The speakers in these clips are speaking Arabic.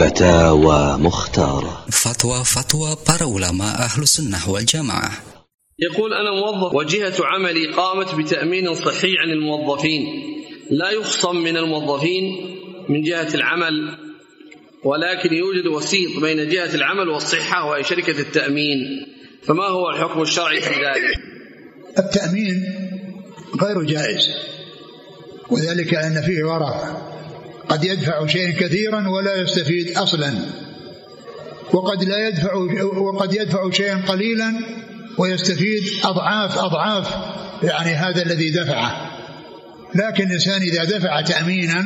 فتاوى مختارة. Fatwa fatwa para ulama sunnah wal jamaah. يقول أنا موظف وجهة عملي قامت بتأمين صحي عن الموظفين لا يخصم من الموظفين من جهة العمل ولكن يوجد وسيط بين جهة العمل والصحة وهي شركة التأمين. فما هو الحكم الشرعي في ذلك؟ التأمين غير جائز وذلك أن فيه ورع. قد يدفع شيئا كثيرا ولا يستفيد أصلا. وقد لا يدفع وقد يدفع شيئا قليلا ويستفيد أضعاف أضعاف يعني هذا الذي دفعه. لكن الإنسان إذا دفع تأمينا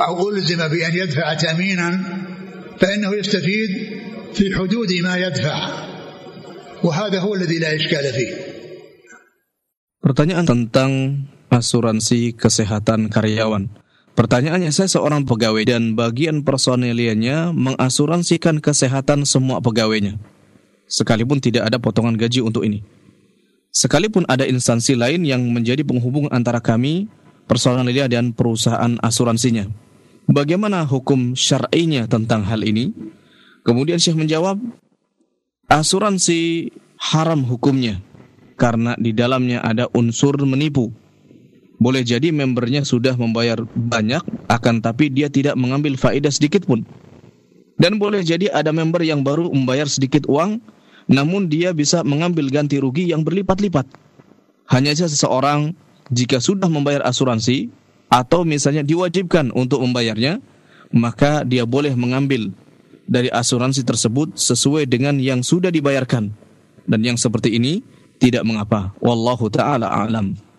أو ألزم بأن يدفع تأمينا فإنه يستفيد في حدود ما يدفع. وهذا هو الذي لا إشكال فيه. Pertanyaan tentang asuransi kesehatan karyawan. Pertanyaannya, saya seorang pegawai dan bagian personeliannya mengasuransikan kesehatan semua pegawainya. Sekalipun tidak ada potongan gaji untuk ini. Sekalipun ada instansi lain yang menjadi penghubung antara kami, personelia dan perusahaan asuransinya. Bagaimana hukum syar'inya tentang hal ini? Kemudian Syekh menjawab, asuransi haram hukumnya karena di dalamnya ada unsur menipu. Boleh jadi membernya sudah membayar banyak, akan tapi dia tidak mengambil faedah sedikit pun. Dan boleh jadi ada member yang baru membayar sedikit uang, namun dia bisa mengambil ganti rugi yang berlipat-lipat. Hanya saja seseorang jika sudah membayar asuransi atau misalnya diwajibkan untuk membayarnya, maka dia boleh mengambil dari asuransi tersebut sesuai dengan yang sudah dibayarkan. Dan yang seperti ini tidak mengapa. Wallahu taala alam.